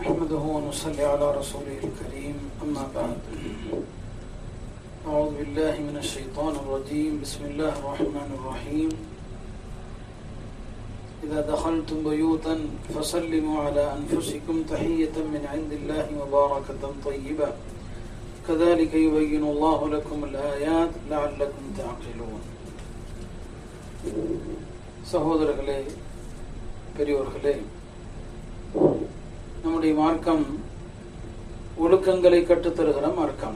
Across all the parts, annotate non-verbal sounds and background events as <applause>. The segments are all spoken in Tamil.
نحمده ونصلي على رسوله الكريم أما بعد أعوذ بالله من الشيطان الرجيم بسم الله الرحمن الرحيم إذا دخلتم بيوتا فسلموا على أنفسكم تحية من عند الله مباركة طيبة كذلك يبين الله لكم الآيات لعلكم تعقلون சகோதரர்களே பெரியோர்களே நம்முடைய மார்க்கம் ஒழுக்கங்களை கற்றுத்தருகிற மார்க்கம்.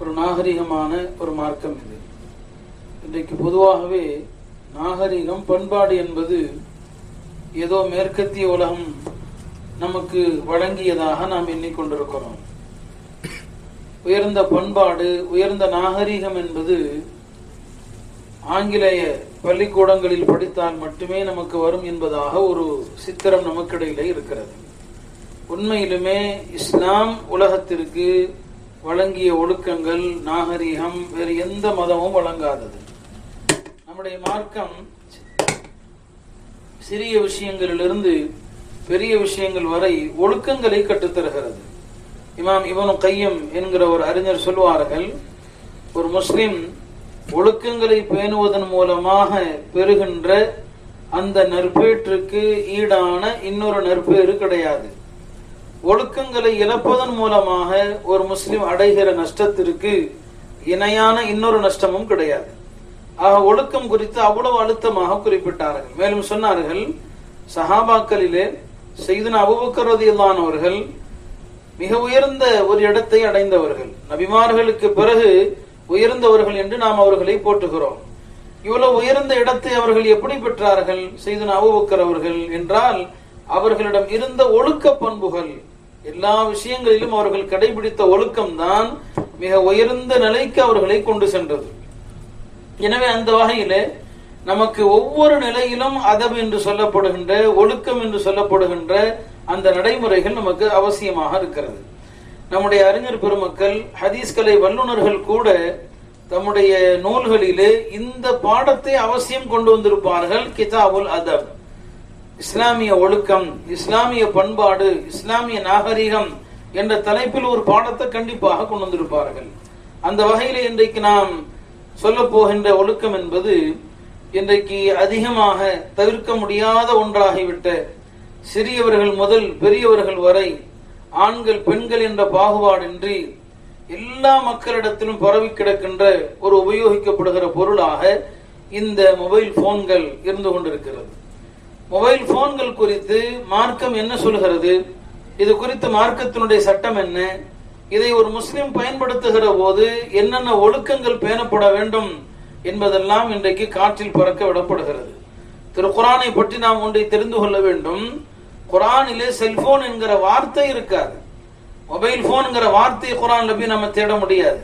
ஒரு நாகரிகமான ஒரு மார்க்கம் இது. இன்றைக்கு பொதுவாகவே நாகரிகம் பண்பாடு என்பது ஏதோ மேற்கத்திய உலகம் நமக்கு வழங்கியதாக நாம் எண்ணிக்கொண்டிருக்கிறோம். உயர்ந்த பண்பாடு உயர்ந்த நாகரிகம் என்பது ஆங்கிலேய பள்ளிக்கூடங்களில் படித்தால் மட்டுமே நமக்கு வரும் என்பதாக ஒரு சித்திரம் நமக்கிடையில இருக்கிறது. உண்மையிலுமே இஸ்லாம் உலகத்திற்கு வழங்கிய ஒழுக்கங்கள் நாகரிகம் வேறு எந்த மதமும் வழங்காதது. நம்முடைய மார்க்கம் சிறிய விஷயங்களிலிருந்து பெரிய விஷயங்கள் வரை ஒழுக்கங்களை கற்றுத்தருகிறது. இமாம் இவனு கையம் என்கிற ஒரு அறிஞர் சொல்வார்கள் ஒரு முஸ்லிம் ஒழுக்கங்களை பேணுவதன் மூலமாக பெறுகின்ற அந்த நற்பேற்றுக்கு ஈடான இன்னொரு நற்பேறு கிடையாது. ஒழுக்கங்களை இழப்பதன் மூலமாக ஒரு முஸ்லிம் அடைகிற நஷ்டத்திற்கு இணையான இன்னொரு நஷ்டமும் கிடையாது. ஆக ஒழுக்கம் குறித்து அவ்வளவு அழுத்தமாக குறிப்பிட்டார்கள். மேலும் சொன்னார்கள் சஹாபாக்களிலே செய்தன அபுபக்கரதியில்லானவர்கள் மிக உயர்ந்த ஒரு இடத்தை அடைந்தவர்கள். நபிமார்களுக்கு பிறகு உயர்ந்தவர்கள் என்று நாம் அவர்களை போட்டுகிறோம் இவ்வளவு உயர்ந்த இடத்தை அவர்கள் எப்படி பெற்றார்கள்? செய்தன அபுபக்கர் அவர்கள் என்றால் அவர்களிடம் இருந்த ஒழுக்க பண்புகள் எல்லா விஷயங்களிலும் அவர்கள் கடைபிடித்த ஒழுக்கம்தான் மிக உயர்ந்த நிலைக்கு அவர்களை கொண்டு சென்றது. எனவே அந்த வகையிலே நமக்கு ஒவ்வொரு நிலையிலும் அதம் என்று சொல்லப்படுகின்ற ஒழுக்கம் என்று சொல்லப்படுகின்ற அந்த நடைமுறைகள் நமக்கு அவசியமாக இருக்கிறது. நம்முடைய அறிஞர் பெருமக்கள் ஹதீஸ்கலை வல்லுநர்கள் கூட தம்முடைய நூல்களிலே இந்த பாடத்தை அவசியம் கொண்டு வந்திருப்பார்கள் கிதாபுல் அதப். இஸ்லாமிய ஒழுக்கம் இஸ்லாமிய பண்பாடு இஸ்லாமிய நாகரிகம் என்ற தலைப்பில் ஒரு பாடத்தை கண்டிப்பாக கொண்டு வந்திருப்பார்கள். அந்த வகையில் இன்றைக்கு நாம் சொல்ல போகின்ற ஒழுக்கம் என்பது இன்றைக்கு அதிகமாக தவிர்க்க முடியாத ஒன்றாகிவிட்ட சிறியவர்கள் முதல் பெரியவர்கள் வரை ஆண்கள் பெண்கள் என்ற பாகுபாடின்றி எல்லா மக்களிடத்திலும் பரவி கிடக்கின்ற ஒரு உபயோகிக்கப்படுகிற பொருளாக இந்த மொபைல் போன்கள் இருந்து கொண்டிருக்கிறது. மொபைல் போன்கள் குறித்து மார்க்கம் என்ன சொல்கிறது? இது குறித்து மார்க்கத்தினுடைய சட்டம் என்ன? இதை ஒரு முஸ்லிம் பயன்படுத்துகிற போது என்னென்ன ஒழுக்கங்கள் பேணப்பட வேண்டும் என்பதெல்லாம் இன்றைக்கு காற்றில் பறக்க விடப்படுகிறது. திரு குரானை பற்றி நாம் ஒன்றை தெரிந்து கொள்ள வேண்டும். குரானிலே செல்போன் என்கிற வார்த்தை இருக்காது. மொபைல் போன்ங்கிற வார்த்தையை குரான்ல போய் நம்ம தேட முடியாது.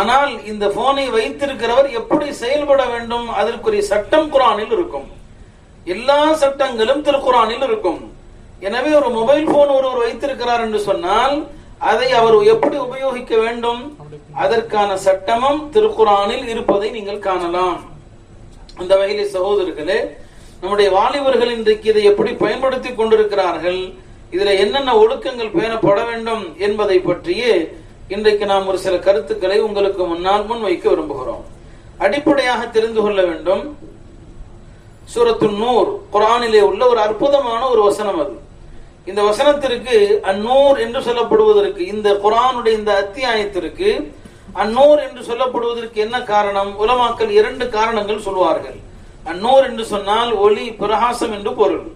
ஆனால் இந்த போனை வைத்திருக்கிறவர் எப்படி செயல்பட வேண்டும்? அதற்குரிய சட்டம் குரானில் இருக்கும். எல்லா சட்டங்களும் திருக்குறானில் இருக்கும். எனவே ஒரு மொபைல் போன் ஒருவர் வைத்திருக்கிறார் என்று சொன்னால் அதை அவர் எப்படி உபயோகிக்க வேண்டும்? அதற்கான சட்டமும் திருக்குறானில் இருப்பதை நீங்கள் காணலாம். அந்த வகையிலே சகோதரர்களே நம்முடைய வாலிபர்கள் இன்றைக்கு இதை எப்படி பயன்படுத்தி கொண்டிருக்கிறார்கள்? இதுல என்னென்ன ஒழுக்கங்கள் பேணப்பட வேண்டும் என்பதை பற்றியே இன்றைக்கு நாம் ஒரு சில கருத்துக்களை உங்களுக்கு முன்னால் முன்வைக்க விரும்புகிறோம். அடிப்படையாக தெரிந்து கொள்ள வேண்டும். சூரத்து நூர். குரானிலே உள்ள ஒரு அற்புதமான ஒரு வசனம் அது. இந்த வசனத்திற்கு அந்நூர் என்று சொல்லப்படுவதற்கு இந்த குரானுடைய இந்த அத்தியாயத்திற்கு அந்நூர் என்று சொல்லப்படுவதற்கு என்ன காரணம்? உலமாக்கள் இரண்டு காரணங்கள் சொல்வார்கள். அந்நூர் என்று சொன்னால் ஒளி பிரகாசம் என்று பொருள்.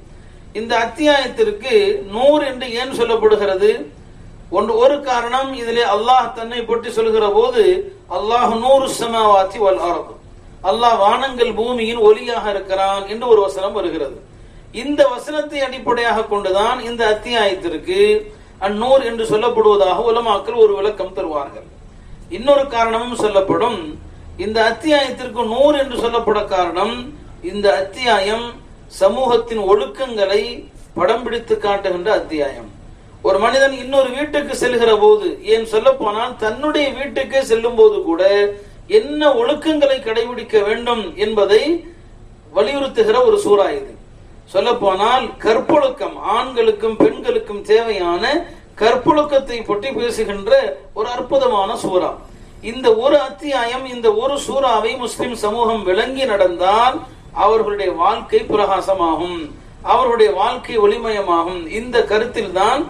இந்த அத்தியாயத்திற்கு நூர் என்று ஏன் சொல்லப்படுகிறது? ஒன்று ஒரு காரணம் இதிலே அல்லாஹ் தன்னை பற்றி சொல்கிற போது அல்லாஹ் நூறு சமாவாத்தி வல் அரபு அல்லாஹ் வானங்கள் பூமியின் ஒலியாக இருக்கிறான் என்று ஒரு வசனம் வருகிறது. இந்த வசனத்தை அடிப்படையாக கொண்டுதான் இந்த அத்தியாயத்திற்கு அந்நூர் என்று சொல்லப்படுவதாக உலமாக்கள் ஒரு விளக்கம் தருவார்கள். இன்னொரு காரணமும் சொல்லப்படும். இந்த அத்தியாயத்திற்கு நூறு என்று சொல்லப்பட காரணம் இந்த அத்தியாயம் சமூகத்தின் ஒழுக்கங்களை படம் பிடித்து காட்டுகின்ற அத்தியாயம். ஒரு மனிதன் இன்னொரு வீட்டுக்கு செல்கிற போது ஏன் சொல்ல போனால் தன்னுடைய வீட்டுக்கே செல்லும் போது கூட என்ன ஒழுக்கங்களை கடைபிடிக்க வேண்டும் என்பதை வலியுறுத்துகிற ஒரு சூறா இது. சொல்ல போனால் கற்பொழுக்கம் ஆண்களுக்கும் பெண்களுக்கும் தேவையான கற்பொழுக்கத்தை பற்றி பேசுகின்ற ஒரு அற்புதமான சூறா. இந்த ஒரு அத்தியாயம் இந்த ஒரு சூறாவை முஸ்லிம் சமூகம் விளங்கி நடந்தால் அவர்களுடைய வாழ்க்கை பிரகாசமாகும். அவர்களுடைய வாழ்க்கை ஒளிமயமாகும். இந்த கருத்தில் தான்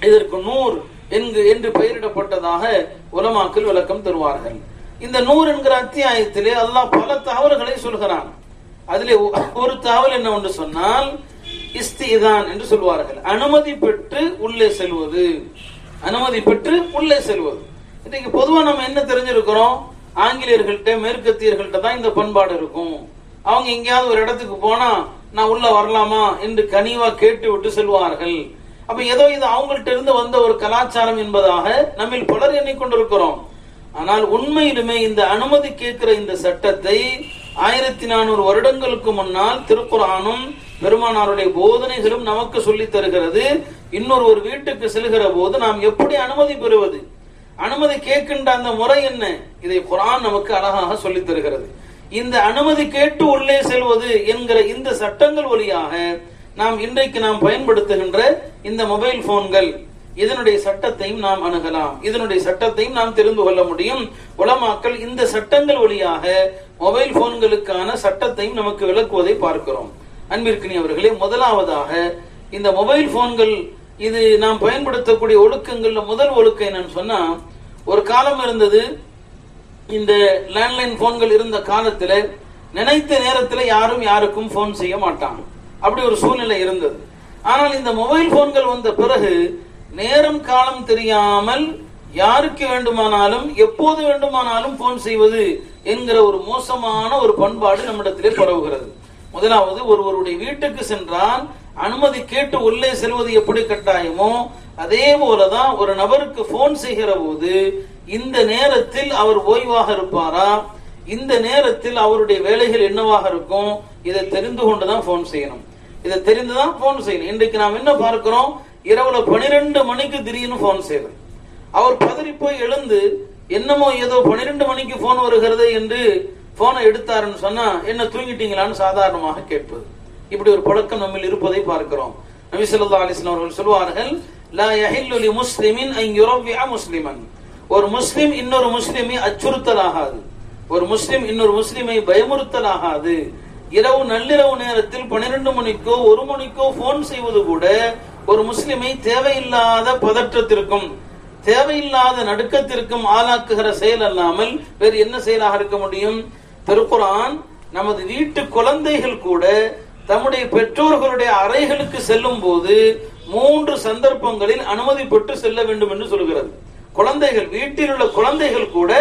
இதற்கு நூறு என்று பெயரிடப்பட்டதாக உலமாக்கள் விளக்கம் தருவார்கள். இந்த நூறு என்கிற அத்தியாயத்திலே அல்லாஹ் பல தகவல்களை சொல்கிறான். அதிலே ஒரு தகவல் என்ன ஒன்று சொன்னால் இஸ்திதான் என்று சொல்வார்கள். அனுமதி பெற்று உள்ளே செல்வது. அனுமதி பெற்று உள்ளே செல்வது. இன்னைக்கு பொதுவா நம்ம என்ன தெரிஞ்சிருக்கிறோம்? ஆங்கிலேயர்கள்ட்ட மேற்கத்தியர்கள்ட்ட தான் இந்த பண்பாடு இருக்கும். அவங்க எங்கேயாவது ஒரு இடத்துக்கு போனா நான் உள்ள வரலாமா என்று கனிவா கேட்டு விட்டு செல்வார்கள். அப்ப ஏதோ இது அவங்கள்ட்ட இருந்து வந்த ஒரு கலாச்சாரம் என்பதாக நம்மில் பலர் எண்ணிக்கொண்டிருக்கிறோம். ஆனால் உண்மையிலுமே இந்த அனுமதி கேட்கிற இந்த சட்டத்தை ஆயிரத்தி நானூறு வருடங்களுக்கு முன்னால் திருக்குறானும் பெருமானாருடைய போதனைகளும் நமக்கு சொல்லித் தருகிறது. இன்னொரு ஒரு வீட்டுக்கு செல்கிற போது நாம் எப்படி அனுமதி பெறுவது? அனுமதி கேட்கின்ற அந்த முறை என்ன? இதை குரான் நமக்கு அழகாக சொல்லித் தருகிறது. இந்த அனுமதி கேட்டு உள்ளே செல்வது என்கிற இந்த சட்டங்கள் வழியாக நாம் இன்றைக்கு நாம் பயன்படுத்துகின்ற இந்த மொபைல் போன்கள் இதனுடைய சட்டத்தையும் நாம் அணுகலாம். இதனுடைய சட்டத்தையும் நாம் தெரிந்து கொள்ள முடியும். உலமாக்கள் இந்த சட்டங்கள் வழியாக மொபைல் போன்களுக்கான சட்டத்தையும் நமக்கு விளக்குவதை பார்க்கிறோம். அன்பிற்கினி அவர்களே முதலாவதாக இந்த மொபைல் போன்கள் இது நாம் பயன்படுத்தக்கூடிய ஒழுக்கங்கள்ல முதல் ஒழுக்கம் என்னன்னு சொன்னா ஒரு காலம் இருந்தது இந்த லேண்ட்லைன் போன்கள் இருந்த காலத்துல நினைத்த நேரத்துல யாரும் யாருக்கும் போன் செய்ய மாட்டாங்க. அப்படி ஒரு சூழ்நிலை இருந்தது. ஆனால் இந்த மொபைல் போன்கள் வந்த பிறகு நேரம் காலம் தெரியாமல் யாருக்கு வேண்டுமானாலும் எப்போது வேண்டுமானாலும் போன் செய்வது என்கிற ஒரு மோசமான ஒரு பண்பாடு நம்மிடத்திலே பரவுகிறது. முதலாவது ஒருவருடைய வீட்டுக்கு சென்றால் அனுமதி கேட்டு உள்ளே செல்வது எப்படி கட்டாயமோ அதே போலதான் ஒரு நபருக்கு போன் செய்கிற போது இந்த நேரத்தில் அவர் ஓய்வாக இருப்பாரா? இந்த நேரத்தில் அவருடைய வேலைகள் என்னவாக இருக்கும்? இதை தெரிந்து கொண்டுதான் போன் செய்யணும். இதை தெரிந்துதான் போன் செய்யணும். இன்றைக்கு நாம் என்ன பார்க்கிறோம்? இரவுல பனிரெண்டு மணிக்கு திடீர்னு போன் செய்யறோம் அவர் பதறி போய் எழுந்து என்னமோ ஏதோ பனிரெண்டு மணிக்கு போன் வருகிறது என்று போனை எடுத்தாருன்னு சொன்னா என்ன தூங்கிட்டீங்களான்னு சாதாரணமாக கேட்பது. இப்படி ஒரு பழக்கம் நம்ம இருப்பதை பார்க்கிறோம். நபிசல்லா அலிஸ்லாம் அவர்கள் சொல்வார்கள் லா யஹில்லு முஸ்லிமின் முஸ்லிமன். ஒரு முஸ்லிம் இன்னொரு முஸ்லிமை அச்சுறுத்தல் ஆகாது ஒரு முஸ்லிம் இன்னொரு முஸ்லிமை பயமுறுத்தல் ஆகாது இரவு நள்ளிரவு நேரத்தில் பனிரெண்டு மணிக்கோ ஒரு மணிக்கோ போன் செய்வது கூட ஒரு முஸ்லிமை தேவையில்லாத பதற்றத்திற்கும் தேவையில்லாத நடுக்கத்திற்கும் ஆளாக்குகிற செயல் அல்லாமல் வேறு என்ன செயலாக இருக்க முடியும்? திருக்குரான் நமது வீட்டு குழந்தைகள் கூட தம்முடைய பெற்றோர்களுடைய அறைகளுக்கு செல்லும் போது மூன்று சந்தர்ப்பங்களில் அனுமதி பெற்று செல்ல வேண்டும் என்று சொல்கிறது. குழந்தைகள் வீட்டில் உள்ள குழந்தைகள் கூட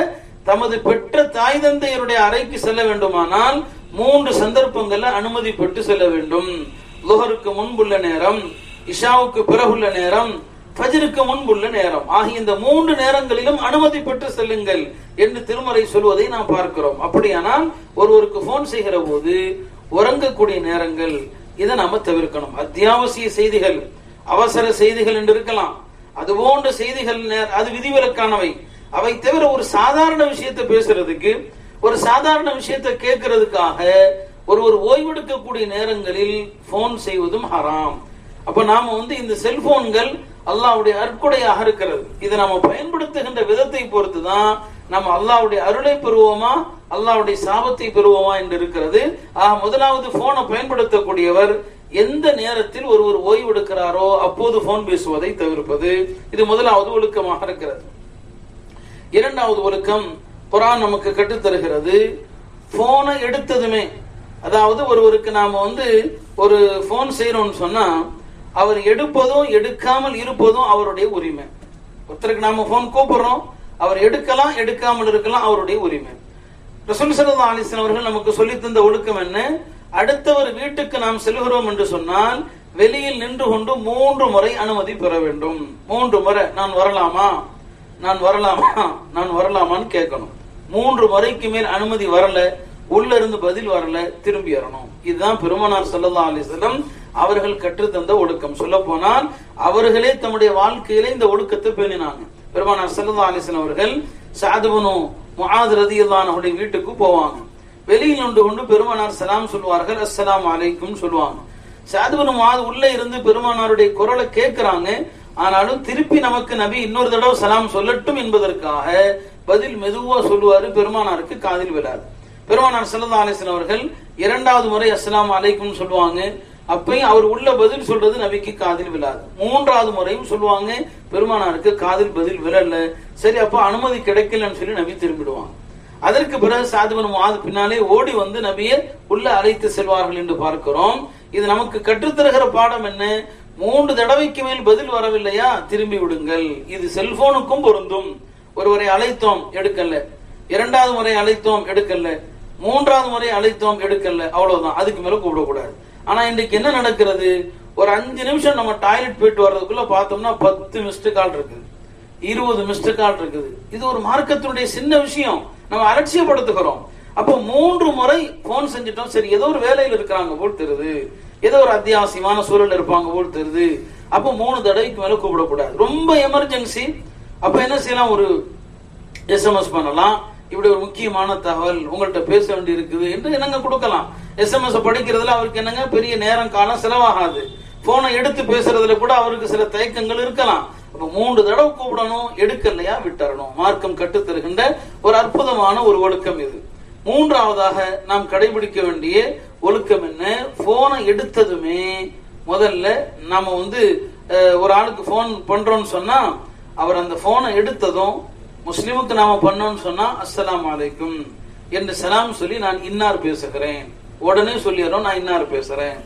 தமது பெற்ற தாய் தந்தையருடைய அறைக்கு செல்ல வேண்டுமானால் மூன்று சந்தர்ப்பங்களில் அனுமதி பெற்று செல்ல வேண்டும். லுஹருக்கு முன்புள்ள நேரம் இஷாவுக்கு பிறகுள்ள நேரம் ஃபஜ்ருக்கு முன்புள்ள நேரம். ஆகிய இந்த மூன்று நேரங்களிலும் அனுமதி பெற்று செல்லுங்கள் என்று திருமறை சொல்வதை நாம் பார்க்கிறோம். அப்படியானால் ஒருவருக்கு போன் செய்கிற போது உறங்கக்கூடிய நேரங்கள் இதை நாம தவிர்க்கணும். அத்தியாவசிய செய்திகள் அவசர செய்திகள் என்று இருக்கலாம். அது போன்ற செய்திகள் அது விதிவிலக்கானவை. அவை தவிர ஒரு சாதாரண விஷயத்தை பேசுறதுக்கு ஒரு சாதாரண விஷயத்தை கேட்கறதுக்காக ஒருவர் ஓய்வெடுக்கக்கூடிய நேரங்களில் போன் செய்வதும் ஹராம். அப்ப நாம வந்து இந்த செல்போன்கள் அல்லாவுடைய அற்கொடையாக இருக்கிறது. இதை நாம பயன்படுத்துகின்ற விதத்தை பொறுத்து தான் நம்ம அல்லாவுடைய அருளை பெறுவோமா அல்லாவுடைய சாபத்தை பெறுவோமா என்று இருக்கிறது. ஆக முதலாவது போனை பயன்படுத்தக்கூடியவர் எந்த நேரத்தில் ஒருவர் ஓய்வெடுக்கிறாரோ அப்போது போன் பேசுவதை தவிர்ப்பது. இது முதலாவது ஒழுக்கமாக இருக்கிறது. இரண்டாவது ஒழுக்கம் குரான் நமக்கு கற்றுத் தருகிறது போனை எடுத்ததுமே அதாவது ஒருவருக்கு நாம வந்து ஒரு போன் செய்யறோம்னு சொன்னா அவர் எடுப்பதும் எடுக்காமல் இருப்பதும் அவருடைய உரிமை. ஒருத்தருக்கு நாம போன் கூப்பிடுறோம் அவர் எடுக்கலாம் எடுக்காமல் இருக்கலாம் அவருடைய உரிமை. ரசூல் ஸல்லல்லாஹு அவர்கள் நமக்கு சொல்லி தந்த ஒழுக்கம் என்ன? அடுத்தவர் வீட்டுக்கு நாம் செல்கிறோம் என்று சொன்னால் வெளியில் நின்று கொண்டு மூன்று முறை அனுமதி பெற வேண்டும். மூன்று முறை நான் வரலாமா? நான் வரலாமா? நான் வரலாமான்னு கேட்கணும். மூன்று முறைக்கு மேல் அனுமதி வரல உள்ள இருந்து பதில் வரல திரும்பி வரணும் இதுதான் பெருமனார் ஸல்லல்லாஹு அலைஹி அவர்கள் கற்றுத்தந்த ஒழுக்கம் சொல்ல போனால் அவர்களே தம்முடைய வாழ்க்கையில இந்த ஒழுக்கத்தை பேணினாங்க. பெருமானார் ஸல்லல்லாஹு அலைஹி அவர்கள் சாதுபனு முகாது ரதியல்லாஹு அன்ஹுடைய வீட்டுக்கு போவாங்க. வெளியில் நின்று கொண்டு பெருமானார் சலாம் சொல்வார்கள் அஸ்லாம் அலைக்கும் சொல்லுவாங்க. சாதுபனு மாது உள்ள இருந்து பெருமானாருடைய குரலை கேட்கிறாங்க. ஆனாலும் திருப்பி நமக்கு நபி இன்னொரு தடவை சலாம் சொல்லட்டும் என்பதற்காக பதில் மெதுவா சொல்லுவாரு பெருமானாருக்கு காதில் விழாது. பெருமானார் சல்லா அலிஸ்லாம் அவர்கள் இரண்டாவது முறை அஸ்லாம் அலைக்கும் சொல்லுவாங்க. அப்பயும் அவர் உள்ள பதில் சொல்றது நபிக்கு காதில் விழாது. மூன்றாவது முறையும் சொல்லுவாங்க பெருமானாருக்கு காதில் பதில் விழல. சரி அப்ப அனுமதி கிடைக்கலன்னு சொல்லி நபி திரும்பிடுவாங்க. அதற்கு பிறகு சாதுபன் மாது பின்னாலே ஓடி வந்து நபியை உள்ள அழைத்து செல்வார்கள் என்று பார்க்கிறோம். இது நமக்கு கற்றுத்தருகிற பாடம் என்ன? மூன்று தடவைக்கு மேல் பதில் வரவில்லையா? திரும்பி விடுங்கள். இது செல்போனுக்கும் பொருந்தும். ஒருவரை அழைத்தோம் எடுக்கல. இரண்டாவது முறை அழைத்தோம் எடுக்கல. மூன்றாவது முறை அழைத்தோம் எடுக்கல. அவ்வளவுதான். அதுக்கு மேல கூப்பிடக்கூடாது. ஆனா இன்றைக்கு என்ன நடக்கிறது? ஒரு அஞ்சு நிமிஷம் நம்ம டாய்லெட் போயிட்டு வர்றதுக்குள்ள பார்த்தோம்னா பத்து மிஸ்டு கால் இருக்குது. இருபது மிஸ்டு கால் இருக்குது. இது ஒரு மார்க்கத்தினுடைய சின்ன விஷயம். நம்ம அலட்சியப்படுத்துகிறோம். அப்போ மூன்று முறை போன் செஞ்சிட்டோம். சரி ஏதோ ஒரு வேலையில் இருக்கிறாங்க போல் தெரியுது. ஏதோ ஒரு அத்தியாவசியமான சூழல் இருப்பாங்க போல் தெரியுது. அப்போ மூணு தடவைக்கு மேல கூப்பிடக்கூடாது. ரொம்ப எமர்ஜென்சி அப்ப என்ன செய்யலாம்? ஒரு எஸ்எம்எஸ் பண்ணலாம். இப்படி ஒரு முக்கியமான தகவல் உங்கள்கிட்ட பேச வேண்டி இருக்குது என்று என்னங்க கொடுக்கலாம்? எஸ்எம்எஸ் படிக்கிறதுல அவருக்கு என்னங்க? பெரிய நேரம் காலம் செலவாகாது. போனை எடுத்து பேசுறதுல கூட அவருக்கு சில தயக்கங்கள் இருக்கலாம். அப்ப மூன்று தடவை கூப்பிடணும் எடுக்கலையா விட்டுறணும். மார்க்கம் கட்டு தருகின்ற ஒரு அற்புதமான ஒரு ஒழுக்கம் இது. மூன்றாவதாக நாம் கடைபிடிக்க வேண்டிய ஒழுக்கம் என்ன? போனை எடுத்ததுமே முதல்ல நாம வந்து ஒரு ஆளுக்கு போன் பண்றோம்னு சொன்னா அவர் அந்த போனை எடுத்ததும் முஸ்லிமுக்கு நாம பண்ணோம்னு சொன்னா அஸ்லாம் அலைக்கும் என்று சலாம் சொல்லி நான் இன்னார் பேசுகிறேன். உடனே சொல்லிடுறோம் நான் இன்னார் பேசுறேன்.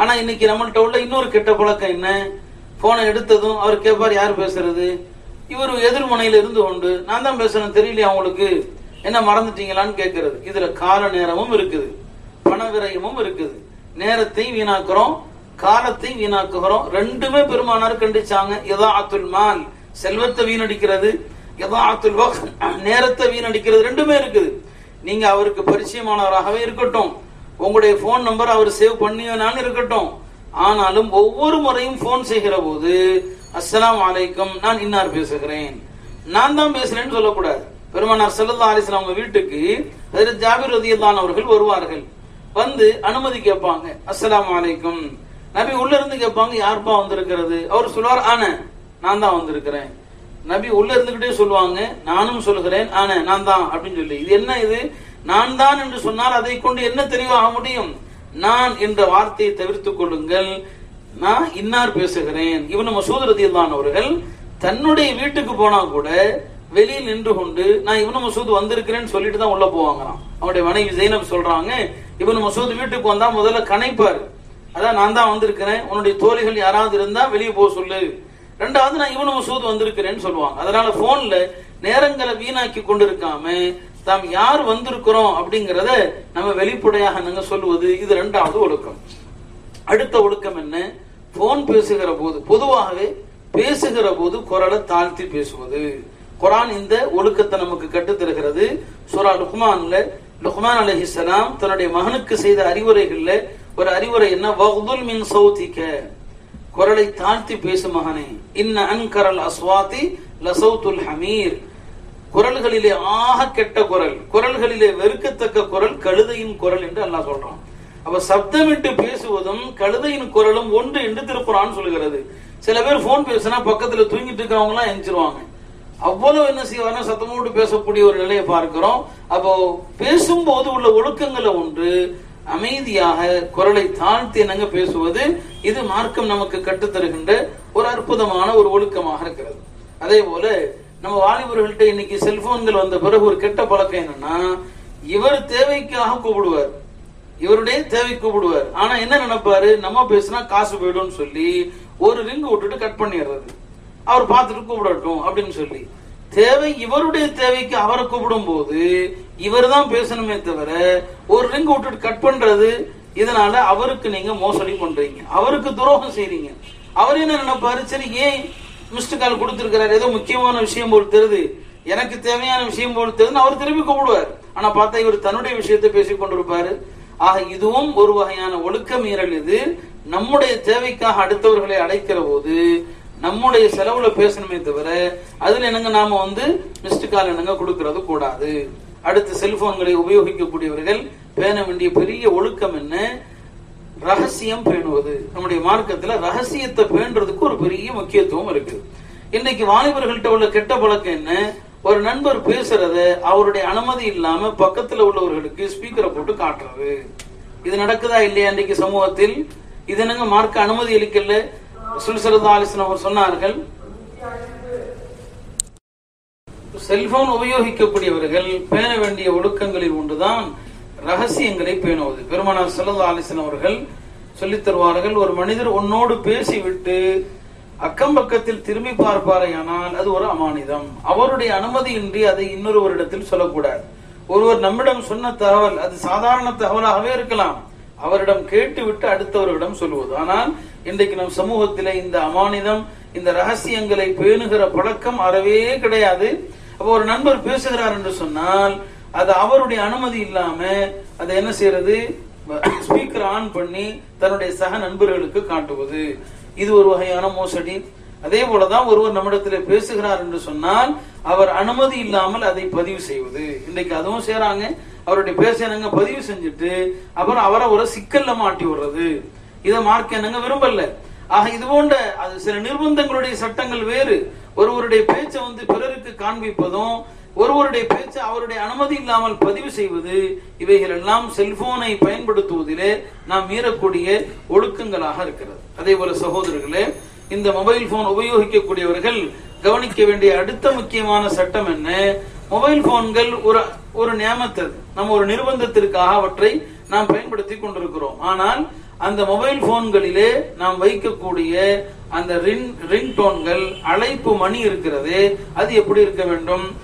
ஆனா இன்னைக்கு நம்மள்ட்ட உள்ள இன்னொரு கெட்ட பழக்கம் என்ன? போனை எடுத்ததும் அவர் கேட்பார் யார் பேசுறது? இவர் எதிர்முனையில இருந்து கொண்டு நான் தான் பேசுறேன் தெரியலையா அவங்களுக்கு என்ன மறந்துட்டீங்களான்னு கேட்கறது இதுல கால நேரமும் இருக்குது. பண விரயமும் இருக்குது. நேரத்தையும் வீணாக்குறோம் காலத்தையும் வீணாக்குகிறோம். ரெண்டுமே பெருமானார் கண்டிச்சாங்க. எதாத்துல் மால். செல்வத்தை வீணடிக்கிறது. எதாத்துல் வக்த் நேரத்தை வீணடிக்கிறது ரெண்டுமே இருக்குது. நீங்க அவருக்கு பரிச்சயமானவராகவே இருக்கட்டும். உங்களுடைய போன் நம்பர் அவர் சேவ் பண்ணியனாலும் இருக்கட்டும். ஆனாலும் ஒவ்வொரு முறையும் போன் செய்கிற போது அஸ்லாம் அலைக்கும் நான் இன்னார் பேசுகிறேன். நான் தான் பேசுறேன்னு சொல்லக்கூடாது. பெருமானார் ஸல்லல்லாஹு அலைஹி அவங்க வீட்டுக்கு அதில் ஜாபிர் ரதியல்லான் அவர்கள் வருவார்கள். வந்து அனுமதி கேட்பாங்க அஸ்லாம் வலைக்கும் நபி உள்ள இருந்து கேட்பாங்க யார்ப்பா வந்திருக்கிறது? அவர் சொல்லுவார் ஆன நான் தான் வந்திருக்கிறேன். நபி உள்ள இருந்துகிட்டே சொல்லுவாங்க நானும் சொல்லுகிறேன் ஆன நான் தான் அப்படின்னு சொல்லி. இது என்ன இது? நான் தான் என்று சொன்னால் அதை கொண்டு என்ன தெளிவாக முடியும்? நான் என்ற வார்த்தையை தவிர்த்துக் கொள்ளுங்கள். நான் இன்னார் பேசுகிறேன். இவன் மசூத் ரதியல்லான் அவர்கள் தன்னுடைய வீட்டுக்கு போனா கூட வெளியில் நின்று கொண்டு நான் இவனு மசூத் வந்திருக்கிறேன்னு சொல்லிட்டு தான் உள்ள போவாங்களாம். அவனுடைய மனைவி ஜெயினப் சொல்றாங்க இவன் மசூத் வீட்டுக்கு வந்தா முதல்ல கணைப்பாரு அதான் நான் தான் வந்திருக்கிறேன். உன்னுடைய தோழிகள் யாராவது இருந்தா வெளியே போக சொல்லு. ரெண்டாவது நான் இவனு மசூத் வந்திருக்கிறேன்னு சொல்லுவாங்க. அதனால போன்ல நேரங்களை வீணாக்கி கொண்டிருக்காம தாம் யார் வந்திருக்கிறோம் அப்படிங்கறத நம்ம வெளிப்படையாக நாங்க சொல்லுவது இது ரெண்டாவது ஒழுக்கம். அடுத்த ஒழுக்கம் என்ன? போன் பேசுகிற போது பொதுவாகவே பேசுகிற போது குரலை தாழ்த்தி பேசுவது. குரான் இந்த ஒழுக்கத்தை நமக்கு கட்டுத்தருகிறது சூரா லுஹ்மான்ல லுஹ்மான் அலைஹிஸ்ஸலாம் தன்னுடைய மகனுக்கு செய்த அறிவுரைகள்ல ஒரு அறிவுரை என்ன? வக்துல் மின் சௌதிக்க குரலை தாழ்த்தி பேசு மகனே. இன்ன அன்கரல் அஸ்வாதி லசௌத்துல் ஹமீர். குரல்களிலே ஆக கெட்ட குரல் குரல்களிலே வெறுக்கத்தக்க குரல் கழுதையின் குரல் என்று அல்லாஹ் சொல்றான். அப்ப சப்தமிட்டு பேசுவதும் கழுதையின் குரலும் ஒன்று என்று திருக்குறான் சொல்கிறது. சில பேர் போன் பேசுனா பக்கத்துல தூங்கிட்டு இருக்கிறவங்க எல்லாம் எஞ்சிருவாங்க அவ்வளவு என்ன செய்வாங்க? சத்தமோடு பேசக்கூடிய ஒரு நிலையை பார்க்கிறோம். அப்போ பேசும்போது உள்ள ஒழுக்கங்களை ஒன்று அமைதியாக குரலை தாழ்த்தி என்னங்க பேசுவது? இது மார்க்கம் நமக்கு கற்றுத்தருகின்ற ஒரு அற்புதமான ஒரு ஒழுக்கமாக இருக்கிறது. அதே போல நம்ம வாலிபர்கள்ட்ட இன்னைக்கு செல்போன்கள் வந்த பிறகு ஒரு கெட்ட பழக்கம் என்னன்னா இவர் தேவைக்காக கூப்பிடுவார். இவருடைய தேவை கூப்பிடுவார். ஆனா என்ன நினைப்பாரு? நம்ம பேசினா காசு போயிடும்னு சொல்லி ஒரு ரிங் விட்டுட்டு கட் பண்ணிடுறது. அவர் பார்த்துட்டு கூப்பிடட்டும் அப்படின்னு சொல்லி. தேவை இவருடைய தேவைக்கு அவரை கூப்பிடும் போது இவர் தான் பேசணுமே தவிர ஒரு ரிங் விட்டுட்டு கட் பண்றது இதனால அவருக்கு நீங்க மோசடி பண்றீங்க. அவருக்கு துரோகம் செய்றீங்க. அவர் என்ன நினைப்பாரு? சரி ஏன் மிஸ்டு கால் கொடுத்திருக்கிறார்? ஏதோ முக்கியமான விஷயம் போல் தெரியுது எனக்கு தேவையான விஷயம் போல் தெரியுதுன்னு அவர் திரும்பி கூப்பிடுவார். ஆனா பார்த்தா இவர் தன்னுடைய விஷயத்தை பேசிக் கொண்டிருப்பாரு. ஆக இதுவும் ஒரு வகையான ஒழுக்க மீறல் இது. நம்முடைய தேவைக்காக அடுத்தவர்களை அழைக்கிற போது நம்முடைய செலவுல பேசணுமே தவிர அதுல என்னங்க நாம வந்து மிஸ்டு கால் என்னங்க கொடுக்கறது கூடாது. அடுத்து செல்போன்களை உபயோகிக்கக்கூடியவர்கள் பேண வேண்டிய பெரிய ஒழுக்கம் என்ன? ரகசியம் பேணுவது. நம்முடைய மார்க்கத்துல ரகசியத்தை பேணுறதுக்கு ஒரு பெரிய முக்கியத்துவம் இருக்கு. இன்னைக்கு வாலிபர்கள்ட்ட உள்ள கெட்ட பழக்கம் என்ன? ஒரு நண்பர் பேசுறத அவருடைய அனுமதி இல்லாம பக்கத்துல உள்ளவர்களுக்கு ஸ்பீக்கரை போட்டு காட்டுறது. இது நடக்குதா இல்லையா இன்னைக்கு சமூகத்தில்? இது என்னங்க மார்க்க அனுமதி அளிக்கல? சுல்சரதா ஆலிசன் அவர் சொன்னார்கள் செல்போன் உபயோகிக்கக்கூடியவர்கள் பேண வேண்டிய ஒழுக்கங்களில் ஒன்றுதான் ரகசியங்களை பேணுவது. பெருமானார் சல்லா அலிசன் அவர்கள் சொல்லித் தருவார்கள் ஒரு மனிதர் உன்னோடு பேசிவிட்டு அக்கம் பக்கத்தில் திரும்பி பார்ப்பாரையானால் அது ஒரு அமானிதம். அவருடைய அனுமதியின்றி அதை இன்னொருவரிடத்தில் சொல்லக்கூடாது. ஒருவர் நம்மிடம் சொன்ன தகவல் அது சாதாரண தகவலாகவே இருக்கலாம். அவரிடம் கேட்டுவிட்டு அடுத்தவரிடம் சொல்லுவது. ஆனால் இன்றைக்கு நம் சமூகத்தில இந்த அமானிதம் இந்த ரகசியங்களை பேணுகிற பழக்கம் அறவே கிடையாது. அப்போ ஒரு நண்பர் பேசுகிறார் என்று சொன்னால் அது அவருடைய அனுமதி இல்லாம அதை என்ன செய்யறது? ஸ்பீக்கர் ஆன் பண்ணி தன்னுடைய சக நண்பர்களுக்கு காட்டுவது. இது ஒரு வகையான மோசடி. அதே போலதான் ஒருவர் நம்மிடத்தில் பேசுகிறார் என்று சொன்னால் அவர் அனுமதி இல்லாமல் அதை பதிவு செய்வது. இன்றைக்கு அதுவும் செய்யறாங்க அவருடைய பேச பதிவு செஞ்சுட்டு அப்புறம் அவரை ஒரு சிக்கல்ல மாட்டி விடுறது. இதை மார்க்க என்னங்க விரும்பல. ஆக இது போன்ற அது சில நிர்பந்தங்களுடைய சட்டங்கள் வேறு. ஒருவருடைய பேச்சை வந்து பிறருக்கு காண்பிப்பதும் ஒருவருடைய பேச்சு அவருடைய அனுமதி இல்லாமல் பதிவு செய்வது இவைகள் எல்லாம் செல்போனை பயன்படுத்துவதிலே நாம் மீறக்கூடிய ஒழுக்கங்களாக இருக்கிறது. அதே போல சகோதரர்களே இந்த மொபைல் போன் உபயோகிக்கக்கூடியவர்கள் கவனிக்க வேண்டிய அடுத்த முக்கியமான சட்டம் என்ன? மொபைல் போன்கள் ஒரு ஒரு நியமத்தது. நம்ம ஒரு நிர்பந்தத்திற்காக அவற்றை நாம் பயன்படுத்தி கொண்டிருக்கிறோம். ஆனால் அந்த மொபைல் போன்களிலே நாம் வைக்கக்கூடிய அந்த ரிங் ரிங் டோன்கள் அழைப்பு மணி இருக்கிறது. அது எப்படி இருக்க வேண்டும்?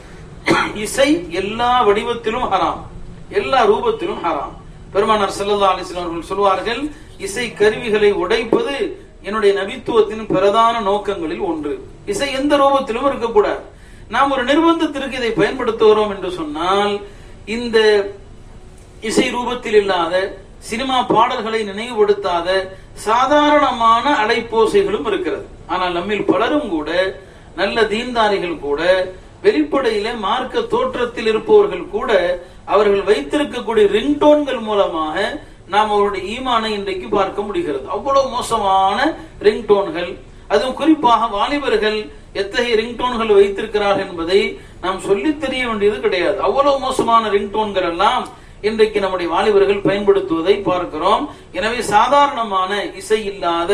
<clears throat> இசை எல்லா வடிவத்திலும் ஹராம். எல்லா ரூபத்திலும் ஹராம். பெருமானார் செல்லல்லா அலிஸ்லாம் அவர்கள் சொல்வார்கள் இசை கருவிகளை உடைப்பது என்னுடைய நபித்துவத்தின் பிரதான நோக்கங்களில் ஒன்று. இசை எந்த ரூபத்திலும் இருக்கக்கூடாது. நாம் ஒரு நிர்பந்தத்திற்கு இதை பயன்படுத்துகிறோம் என்று சொன்னால் இந்த இசை ரூபத்தில் இல்லாத சினிமா பாடல்களை நினைவுபடுத்தாத சாதாரணமான அலைப்போசைகளும் இருக்கிறது. ஆனால் நம்மில் பலரும் கூட நல்ல தீன்தாரிகள் கூட வெளிப்படையில மார்க்க தோற்றத்தில் இருப்பவர்கள் கூட அவர்கள் வைத்திருக்கக்கூடிய ரிங்டோன்கள் மூலமாக நாம் அவருடைய ஈமானை இன்றைக்கு பார்க்க முடிகிறது. அவ்வளவு மோசமான ரிங்டோன்கள். அதுவும் குறிப்பாக வாலிபர்கள் எத்தகைய ரிங்டோன்கள் வைத்திருக்கிறார்கள் என்பதை நாம் சொல்லி தெரிய வேண்டியது கிடையாது. அவ்வளவு மோசமான ரிங்டோன்கள் எல்லாம் இன்றைக்கு நம்முடைய வாலிபர்கள் பயன்படுத்துவதை பார்க்கிறோம். எனவே சாதாரணமான இசை இல்லாத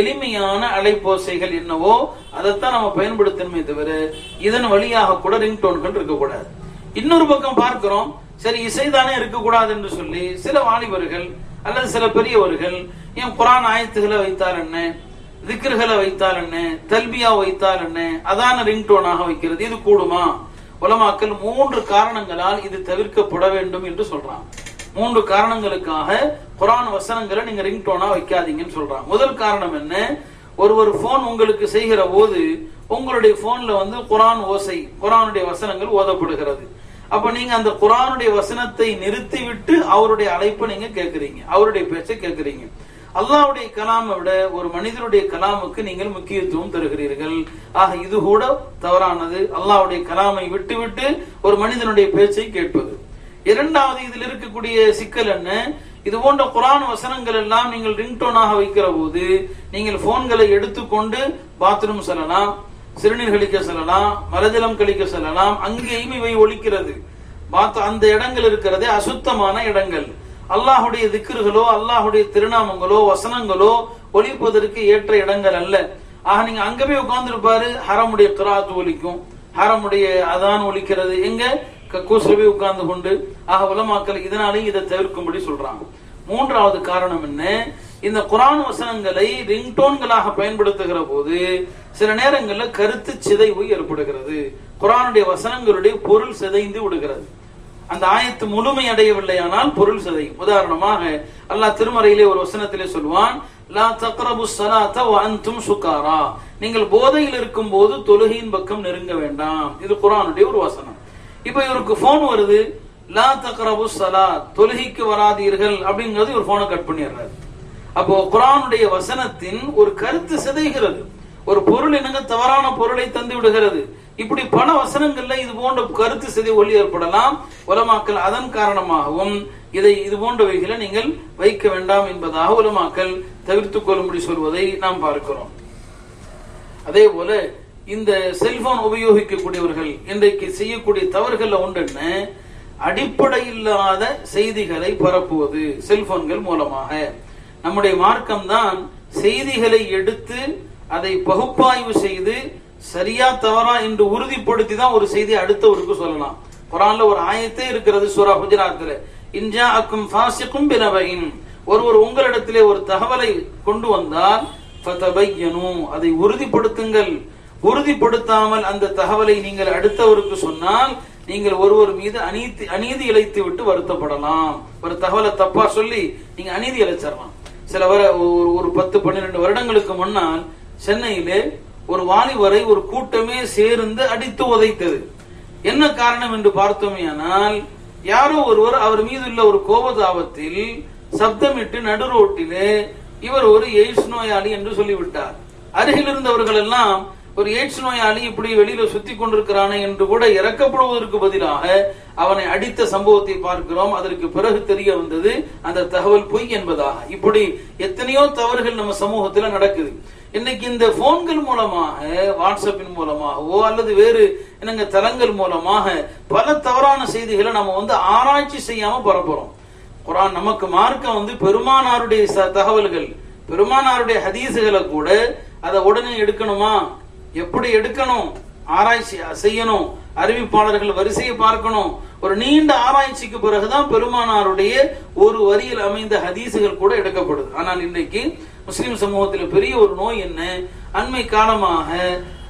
எளிமையான அலைப்போசைகள் என்னவோ அதைத்தான் நம்ம பயன்படுத்தணுமே தவிர இதன் வழியாக கூட ரிங்டோன்கள் இருக்கக்கூடாது. இன்னொரு பக்கம் பார்க்கிறோம் சரி இசைதானே இருக்கக்கூடாது என்று சொல்லி சில வாலிபர்கள் அல்லது சில பெரியவர்கள் ஏன் குரான் ஆயத்துகளை வைத்தால் என்ன? திக்ருகளை வைத்தால் என்ன? தல்பியா வைத்தால் என்ன? அதான ரிங்டோனாக வைக்கிறது. இது கூடுமா? உலமாக்கள் மூன்று காரணங்களால் இது தவிர்க்கப்பட வேண்டும் என்று சொல்றாங்க. மூன்று காரணங்களுக்காக குரான் வசனங்களை நீங்க ரிங்டோனா வைக்காதீங்கன்னு சொல்றாங்க. முதல் காரணம் என்ன? ஒரு ஒரு போன் உங்களுக்கு செய்கிற போது உங்களுடைய போன்ல வந்து குரான் ஓசை குரானுடைய வசனங்கள் ஓதப்படுகிறது. அப்ப நீங்க அந்த குரானுடைய வசனத்தை நிறுத்திவிட்டு அவருடைய அழைப்பை நீங்க கேட்கறீங்க. அவருடைய பேச்சை கேட்கறீங்க. அல்லாவுடைய கலாமை விட ஒரு மனிதனுடைய கலாமுக்கு நீங்கள் முக்கியத்துவம் தருகிறீர்கள். ஆக இது கூட தவறானது. அல்லாவுடைய கலாமை விட்டுவிட்டு ஒரு மனிதனுடைய பேச்சை கேட்பது. இரண்டாவது இதில் இருக்கக்கூடிய சிக்கல் என்ன? இது போன்ற குரான் வசனங்கள் எல்லாம் நீங்கள் ரிங்டோனாக வைக்கிற போது நீங்கள் போன்களை எடுத்துக்கொண்டு பாத்ரூம் செல்லலாம் சிறுநீர் கழிக்க செல்லலாம் மலஜலம் கழிக்க செல்லலாம். அங்கேயும் இவை ஒழிக்கிறது அந்த இடங்கள் இருக்கிறதே அசுத்தமான இடங்கள். அல்லாஹுடைய திக்ருகளோ அல்லாஹுடைய திருநாமங்களோ வசனங்களோ ஒழிப்பதற்கு ஏற்ற இடங்கள் அல்ல. ஆக நீங்க அங்க போய் உட்கார்ந்து இருப்பாரு ஹரமுடைய கிராத்து ஒலிக்கும். ஹரமுடைய அதான் ஒலிக்கிறது. எங்க? கக்கூசில போய் உட்கார்ந்து கொண்டு. ஆக உலமாக்கள் இதனாலையும் இதை தவிர்க்கும்படி சொல்றாங்க. மூன்றாவது காரணம் என்ன? இந்த குரான் வசனங்களை ரிங்டோன்களாக பயன்படுத்துகிற போது சில நேரங்களில் கருத்து சிதைவு ஏற்படுகிறது. குரானுடைய வசனங்களுடைய பொருள் சிதைந்து விடுகிறது. அந்த ஆயத்து முழுமை அடையவில்லையானால் பொருள் சிதையும் உதாரணமாக அல்லாஹ் திருமறையிலே ஒரு வசனத்திலே சொல்வான் லா தக்ரபு சுகாரா. நீங்கள் போதையில் இருக்கும் போது தொழுகையின் பக்கம் நெருங்க வேண்டாம். இது குரானுடைய ஒரு வசனம். இப்ப இவருக்கு போன் வருது லா தக்ரபு சலா தொழுகைக்கு வராதீர்கள் அப்படிங்கிறது இவர் போனை கட் பண்ணிடுறாரு. அப்போ குரானுடைய வசனத்தின் ஒரு கருத்து சிதைகிறது. ஒரு பொருள் என்னங்க தவறான பொருளை தந்து விடுகிறது. இப்படி பல வசனங்கள்ல இது போன்ற கருத்து சிதை ஒளி ஏற்படலாம். உலமாக்கல் அதன் காரணமாகவும் இதை இது போன்றவைகளை நீங்கள் வைக்க வேண்டாம் என்பதாக உலமாக்கல் தவிர்த்துக் கொள்ளும்படி சொல்வதை நாம் பார்க்கிறோம். அதே போல இந்த செல்போன் உபயோகிக்கக்கூடியவர்கள் இன்றைக்கு செய்யக்கூடிய தவறுகள்ல ஒன்று என்ன அடிப்படை இல்லாத செய்திகளை பரப்புவது செல்போன்கள் மூலமாக. நம்முடைய மார்க்கம் தான் செய்திகளை எடுத்து அதை பகுப்பாய்வு செய்து சரியா தவறா என்று உறுதிப்படுத்தி தான் ஒரு செய்தி அடுத்தவருக்கு சொல்லலாம். குரான்ல ஒரு ஆயத்தே இருக்கிறது சூரா குஜராத்தில் இன்ஜா அக்கும் ஃபாசிக்கும் பினபைன் ஒருவர் உங்களிடத்திலே ஒரு தகவலை கொண்டு வந்தால் அதை உறுதிப்படுத்துங்கள். உறுதிப்படுத்தாமல் அந்த தகவலை நீங்கள் அடுத்தவருக்கு சொன்னால் நீங்கள் ஒருவர் மீது அநீதி அநீதி இழைத்து விட்டு வருத்தப்படலாம். ஒரு தகவலை தப்பா சொல்லி நீங்க அநீதி இழைச்சிடலாம். சில வர ஒரு ஒரு பத்து பன்னிரெண்டு வருடங்களுக்கு முன்னால் சென்னையிலே ஒரு வாலிபரை ஒரு கூட்டமே சேர்ந்து அடித்து உதைத்தது. என்ன காரணம் என்று பார்த்தோமேயானால் யாரோ ஒருவர் அவர் மீது உள்ள ஒரு கோபதாபத்தில் சப்தமிட்டு நடுரோட்டிலே இவர் ஒரு எய்ட்ஸ் நோயாளி என்று சொல்லிவிட்டார். அருகில் இருந்தவர்கள் எல்லாம் ஒரு எய்ட்ஸ் நோயாளி இப்படி வெளியில சுத்தி கொண்டிருக்கிறானே என்று கூட இறக்கப்படுவதற்கு பதிலாக அவனை அடித்த சம்பவத்தை பார்க்கிறோம். அதற்கு பிறகு தெரிய வந்தது அந்த தகவல் பொய் என்பதாக. இப்படி எத்தனையோ தவறுகள் நம்ம சமூகத்துல நடக்குது. இன்னைக்கு இந்த போன்கள் மூலமாக வாட்ஸ்அப்பின் மூலமாகவோ அல்லது வேறு என்னங்க தளங்கள் மூலமாக பல தவறான செய்திகளை நம்ம வந்து ஆராய்ச்சி செய்யாம பரப்புறோம். குரான் நமக்கு மார்க்கம் வந்து பெருமானாருடைய தகவல்கள் பெருமானாருடைய ஹதீசுகளை கூட அதை உடனே எடுக்கணுமா? எப்படி எடுக்கணும்? ஆராய்ச்சி செய்யணும். அறிவிப்பாளர்கள் வரிசையை பார்க்கணும். ஒரு நீண்ட ஆராய்ச்சிக்கு பிறகுதான் பெருமானாருடைய ஒரு வரியில் அமைந்த ஹதீசுகள் கூட எடுக்கப்படுது. ஆனால் இன்னைக்கு முஸ்லிம் சமூகத்தில் பெரிய ஒரு நோய் என்ன? அண்மை காலமாக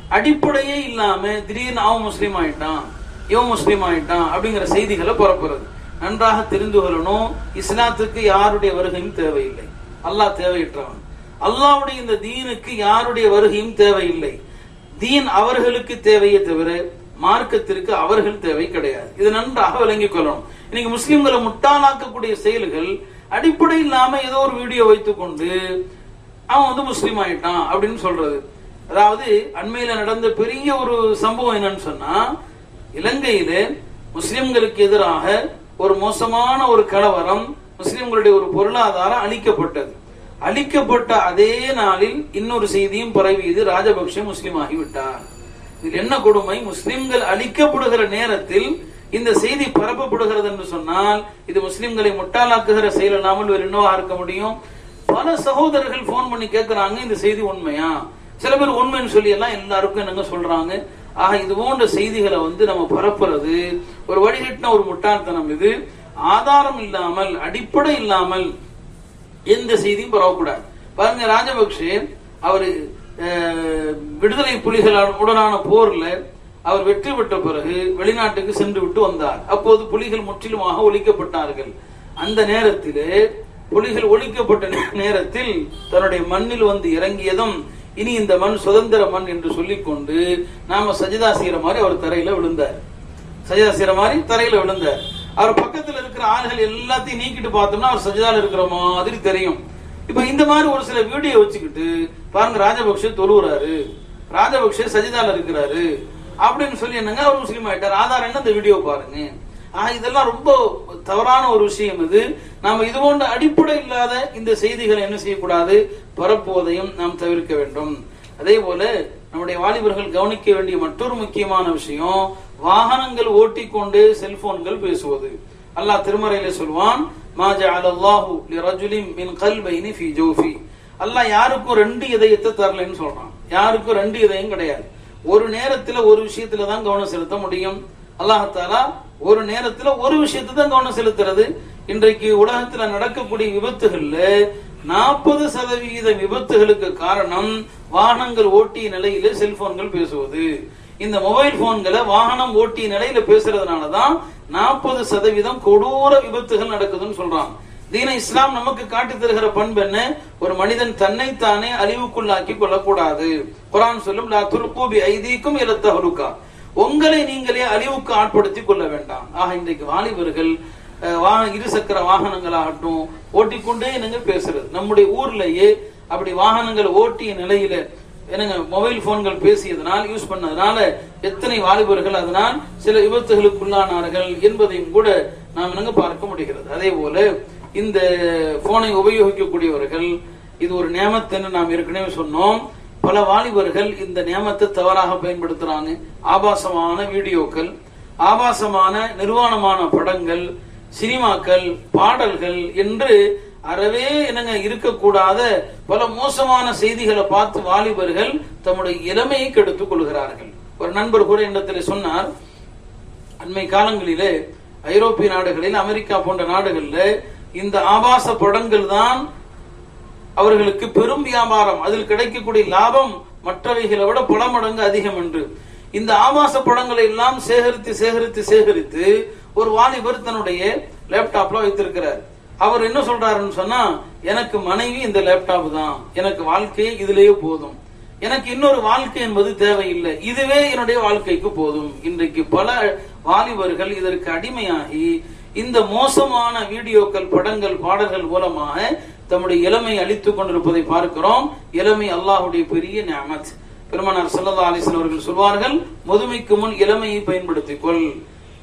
அடிப்படையே இல்லாம திடீர்னு அவன் முஸ்லீம் ஆயிட்டான் இவன் முஸ்லீம் ஆயிட்டான் அப்படிங்கிற செய்திகளை பரப்புறது. நன்றாக தெரிந்து கொள்ளணும். இஸ்லாத்துக்கு யாருடைய வருகையும் தேவையில்லை. அல்லாஹ் தேவையற்றவன். அல்லாவுடைய இந்த தீனுக்கு யாருடைய வருகையும் தேவையில்லை. தீன் அவர்களுக்கு தேவையே தவிர மார்க்கத்திற்கு அவர்கள் தேவை கிடையாது. இது நன்றாக விளங்கிக் கொள்ளணும். இன்னைக்கு முஸ்லிம்களை முட்டாளாக்கக்கூடிய செயல்கள் அடிப்படை இல்லாம ஏதோ ஒரு வீடியோ வைத்துக்கொண்டு அவன் வந்து முஸ்லீம் ஆயிட்டான் அப்படின்னு சொல்றது. அதாவது அண்மையில நடந்த பெரிய ஒரு சம்பவம் என்னன்னு சொன்னா இலங்கையில முஸ்லிம்களுக்கு எதிராக ஒரு மோசமான ஒரு கலவரம் முஸ்லிம்களுடைய ஒரு பொருளாதாரம் அழிக்கப்பட்டது. அழிக்கப்பட்ட அதே நாளில் இன்னொரு செய்தியும் பரவியது ராஜபக்ஷ முஸ்லீம் ஆகிவிட்டார். இதில் என்ன கொடுமை? முஸ்லிம்கள் அழிக்கப்படுகிற நேரத்தில் இந்த செய்தி பரப்பப்படுகிறது என்று சொன்னால் இது முஸ்லிம்களை முட்டாளாக்குகிற செயல் இல்லாமல் வேறு என்னவா இருக்க முடியும்? பல சகோதரர்கள் போன் பண்ணி கேட்கிறாங்க இந்த செய்தி உண்மையா? சில பேர் உண்மைன்னு சொல்லி எல்லாம் எல்லாருக்கும் என்னங்க சொல்றாங்க? ஆக இது போன்ற செய்திகளை வந்து நம்ம பரப்புறது ஒரு வழிகட்டின ஒரு முட்டாள்தனம் இது. ஆதாரம் இல்லாமல் அடிப்படை இல்லாமல் எந்த செய்தியும் பரவக்கூடாது. பாருங்க ராஜபக்சே அவரு விடுதலை புலிகள் உடனான போர்ல அவர் வெற்றி பெற்ற பிறகு வெளிநாட்டுக்கு சென்று விட்டு வந்தார். அப்போது புலிகள் முற்றிலுமாக ஒழிக்கப்பட்டார்கள். அந்த நேரத்திலே ஒளிகள் ஒழிக்கப்பட்ட நேரத்தில் தன்னுடைய மண்ணில் வந்து இறங்கியதும் இனி இந்த மண் சுதந்திர மண் என்று சொல்லிக்கொண்டு நாம சஜிதா செய்யற மாதிரி அவர் தரையில விழுந்தார். சஜிதா செய்யற மாதிரி தரையில விழுந்தார். அவர் பக்கத்துல இருக்கிற ஆள்கள் எல்லாத்தையும் நீக்கிட்டு பார்த்தோம்னா அவர் சஜிதால இருக்கிற மாதிரி தெரியும். இப்ப இந்த மாதிரி ஒரு சில வீடியோ வச்சுக்கிட்டு பாருங்க ராஜபக்ஷ தொழுவுறாரு. ராஜபக்ஷ சஜிதால இருக்கிறாரு. அப்படின்னு சொல்லி என்னங்க அவர் முஸ்லீம் ஆயிட்டார். ஆதாரம் என்ன இந்த வீடியோ பாருங்க. ஆஹ் இதெல்லாம் ரொம்ப தவறான ஒரு விஷயம் இது. நாம இது போன்ற அடிப்படை இல்லாத இந்த செய்திகளை என்ன செய்யக்கூடாது? பரப்புவதையும் நாம் தவிர்க்க வேண்டும். அதே போல நம்முடைய வாலிபர்கள் கவனிக்க வேண்டிய மற்றொரு முக்கியமான விஷயம் வாகனங்கள் ஓட்டிக்கொண்டு செல்போன்கள் பேசுவது. அல்லாஹ் திருமறையில சொல்வான் மா ஜஅலல்லாஹு லிரஜுலின் மின் கல்பைனி ஃபீ ஜோஃபி. அல்லாஹ் யாருக்கும் ரெண்டு இதயத்தை தரலன்னு சொல்றான். யாருக்கும் ரெண்டு இதயம் கிடையாது. ஒரு நேரத்துல ஒரு விஷயத்துல தான் கவனம் செலுத்த முடியும். அல்லாஹாலா ஒரு நேரத்துல ஒரு விஷயத்தை தான் கவனம் செலுத்துறது. இன்றைக்கு உலகத்துல நடக்கக்கூடிய விபத்துகள்ல நாற்பது சதவிகித விபத்துகளுக்கு காரணம் வாகனங்கள் ஓட்டிய நிலையில செல்போன்கள் பேசுவது. இந்த மொபைல் போன்களை வாகனம் ஓட்டிய நிலையில பேசுறதுனாலதான் நாற்பது சதவீதம் கொடூர விபத்துகள் நடக்குதுன்னு சொல்றான் தீன இஸ்லாம் நமக்கு காட்டி தருகிற பண்பு என்ன? ஒரு மனிதன் தன்னைத்தானே அழிவுக்குள்ளாக்கி கொள்ளக்கூடாது. குரான் சொல்லும் லா துல்கு ஐதீக்கும் இல உங்களை நீங்களே அழிவுக்கு ஆட்படுத்திக் கொள்ள வேண்டாம். ஆக இன்றைக்கு வாலிபர்கள் இருசக்கர வாகனங்களாகட்டும் ஓட்டிக்கொண்டே என்னங்க பேசுறது? நம்முடைய ஊர்லயே அப்படி வாகனங்கள் ஓட்டிய நிலையில என்னங்க மொபைல் போன்கள் பேசியதனால் யூஸ் பண்ணதுனால எத்தனை வாலிபர்கள் அதனால் சில விபத்துகளுக்குள்ளானார்கள் என்பதையும் கூட நாம் என்னங்க பார்க்க முடிகிறது. அதே போல இந்த போனை உபயோகிக்கக்கூடியவர்கள் இது ஒரு நியமத்துன்னு நாம் ஏற்கனவே சொன்னோம். பல வாலிபர்கள் இந்த நியமத்தை தவறாக பயன்படுத்துறாங்க. ஆபாசமான வீடியோக்கள் ஆபாசமான நிர்வாணமான படங்கள் சினிமாக்கள் பாடல்கள் என்று அறவே என்னங்க இருக்கக்கூடாத பல மோசமான செய்திகளை பார்த்து வாலிபர்கள் தம்முடைய இளமையை கெடுத்துக் கொள்கிறார்கள். ஒரு நண்பர் கூட என்னத்தில் சொன்னார் அண்மை காலங்களிலே ஐரோப்பிய நாடுகளில் அமெரிக்கா போன்ற நாடுகளில் இந்த ஆபாச படங்கள் தான் அவர்களுக்கு பெரும் வியாபாரம் அதில் கிடைக்கக்கூடிய லாபம் மற்றவைகளை விட பல மடங்கு அதிகம் என்று. இந்த ஆபாச படங்களை எல்லாம் சேகரித்து சேகரித்து சேகரித்து ஒரு வாலிபர் தன்னுடைய லேப்டாப்ல வைத்திருக்கிறார். அவர் என்ன சொல்றாருன்னு சொன்னா எனக்கு மனைவி இந்த லேப்டாப் தான். எனக்கு வாழ்க்கையே இதுலயே போதும். எனக்கு இன்னொரு வாழ்க்கை என்பது தேவையில்லை. இதுவே என்னுடைய வாழ்க்கைக்கு போதும். இன்றைக்கு பல வாலிபர்கள் இதற்கு அடிமையாகி இந்த மோசமான வீடியோக்கள் படங்கள் பாடல்கள் மூலமாக தம்முடைய இளமை அழித்துக் கொண்டிருப்பதை பார்க்கிறோம். இளமை அல்லாஹுடைய பெரிய நியமத். பெருமனார் சல்லா அலிஸ்லாம் அவர்கள் சொல்வார்கள் முதுமைக்கு முன் இளமையை பயன்படுத்திக் கொள்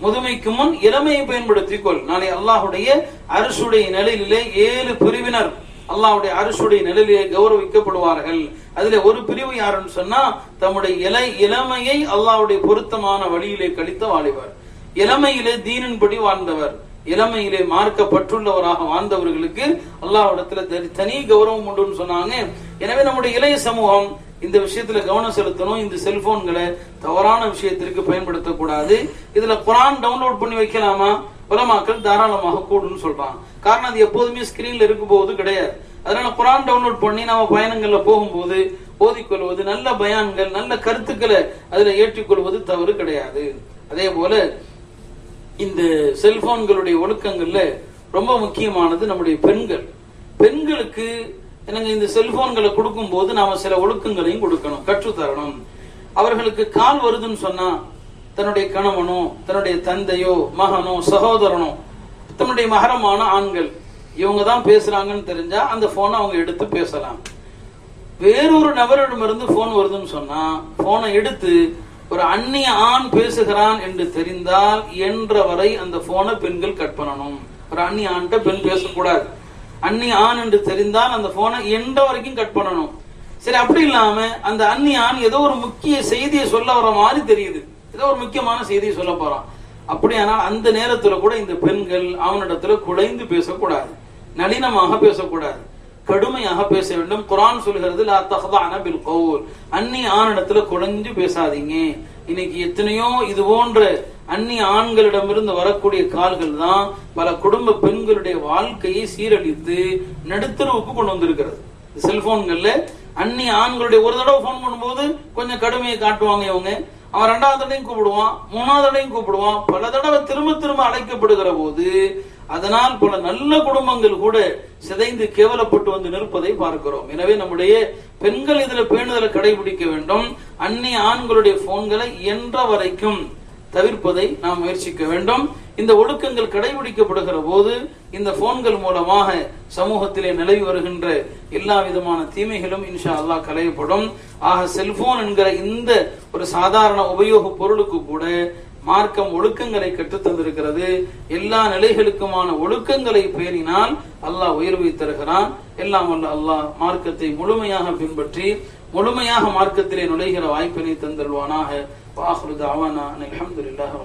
முதுமைக்கு முன் இளமையை பயன்படுத்திக் கொள் நாளை அல்லாஹுடைய அரசுடைய நிலையிலே ஏழு பிரிவினர் அல்லாஹுடைய அரசுடைய நிலையிலே கௌரவிக்கப்படுவார்கள். அதுல ஒரு பிரிவு யாருன்னு சொன்னா தம்முடைய இலை இளமையை அல்லாஹ்வுடைய பொருத்தமான வழியிலே கழித்த வாலிபர் இளமையிலே தீனின்படி வாழ்ந்தவர். இளமையிலே மார்க்கப்பட்டுள்ளவராக வாழ்ந்தவர்களுக்கு அல்லாவிடத்துல தனி- தனி கௌரவம் உண்டுன்னு சொன்னாங்க. எனவே நம்முடைய இளைய சமூகம் இந்த விஷயத்துல கவனம் செலுத்தணும். இந்த செல்போன்களை தவறான விஷயத்திற்கு பயன்படுத்தக்கூடாது. இதுல குரான் டவுன்லோட் பண்ணி வைக்கலாமா? உலமாக்கள் தாராளமாக கூடுன்னு சொல்றாங்க. காரணம் அது எப்போதுமே ஸ்கிரீன்ல இருக்கும் போது கிடையாது. அதனால குரான் டவுன்லோட் பண்ணி நம்ம பயணங்கள்ல போகும்போது ஓதிக்கொள்வது நல்ல பயான்கள் நல்ல கருத்துக்களை அதுல ஏற்றிக்கொள்வது தவறு கிடையாது. அதே போல இந்த செல்போன்களுடைய ஒழுக்கங்கள்ல ரொம்ப முக்கியமானது நம்முடைய பெண்கள். பெண்களுக்கு எனக்கு இந்த செல்போன்களை கொடுக்கும் போது நாம சில ஒழுக்கங்களையும் கொடுக்கணும் கற்றுத்தரணும். அவர்களுக்கு கால் வருதுன்னு சொன்னா தன்னுடைய கணவனோ தன்னுடைய தந்தையோ மகனோ சகோதரனோ தன்னுடைய மகரமான ஆண்கள் இவங்க தான் பேசுறாங்கன்னு தெரிஞ்சா அந்த போனை அவங்க எடுத்து பேசலாம். வேறொரு நபரிடமிருந்து போன் வருதுன்னு சொன்னா போனை எடுத்து ஒரு அந்நிய ஆண் பேசுகிறான் என்று தெரிந்தால் என்ற வரை அந்த போனை பெண்கள் கட் பண்ணணும். ஒரு அந்நிய ஆண்கிட்ட பெண் பேசக்கூடாது. அந்நிய ஆண் என்று தெரிந்தால் அந்த போனை என்ற வரைக்கும் கட் பண்ணணும். சரி அப்படி இல்லாம அந்த அந்நிய ஆண் ஏதோ ஒரு முக்கிய செய்தியை சொல்ல வர மாதிரி தெரியுது. ஏதோ ஒரு முக்கியமான செய்தியை சொல்ல போறான். அப்படியானால் அந்த நேரத்துல கூட இந்த பெண்கள் அவனிடத்துல குலைந்து பேசக்கூடாது. நளினமாக பேசக்கூடாது. கடுமையாக பேச வேண்டும். குரான் சொல்கிறது லா தஹ்தான பில் கவுல். அன்னி ஆணிடத்துல குழஞ்சு பேசாதீங்க. இன்னைக்கு எத்தனையோ இது போன்ற அந்நிய ஆண்களிடமிருந்து வரக்கூடிய கால்கள் தான் பல குடும்ப பெண்களுடைய வாழ்க்கையை சீரழித்து நடுத்தரவுக்கு கொண்டு வந்திருக்கிறது. செல்போன்கள்ல அந்நிய ஆண்களுடைய ஒரு தடவை போன் பண்ணும்போது கொஞ்சம் கடுமையை காட்டுவாங்க இவங்க. அவன் ரெண்டாவது தடவையும் கூப்பிடுவான் மூணாவது தடவையும் கூப்பிடுவான். பல தடவை திரும்ப திரும்ப அழைக்கப்படுகிற போது அதனால் பல நல்ல குடும்பங்கள் கூட சிதைந்து கேவலப்பட்டு வந்து நிற்பதை பார்க்கிறோம். எனவே நம்முடைய பெண்கள் இதுல பேணுதலை கடைபிடிக்க வேண்டும். அந்நிய ஆண்களுடைய போன்களை என்ற வரைக்கும் தவிர்ப்பதை நாம் முயற்சிக்க வேண்டும். இந்த ஒழுக்கங்கள் கடைபிடிக்கப்படுகிற போது இந்த போன்கள் மூலமாக சமூகத்திலே நிலவி வருகின்ற எல்லா விதமான தீமைகளும் இன்ஷா அல்லாஹ் களையப்படும். ஆக செல்போன் என்கிற இந்த ஒரு சாதாரண உபயோக பொருளுக்கு கூட மார்க்கம் ஒழுக்கங்களை கற்றுத் தந்திருக்கிறது. எல்லா நிலைகளுக்குமான ஒழுக்கங்களை பேணினால் அல்லாஹ் உயர்வை தருகிறான். எல்லாம் வல்ல அல்லாஹ் மார்க்கத்தை முழுமையாக பின்பற்றி முழுமையாக மார்க்கத்திலே நுழைகிற வாய்ப்பினை தந்தல்வானாக வாஹ்ரு அலமதுல்லாஹ் அல்ஹம்துலில்லாஹி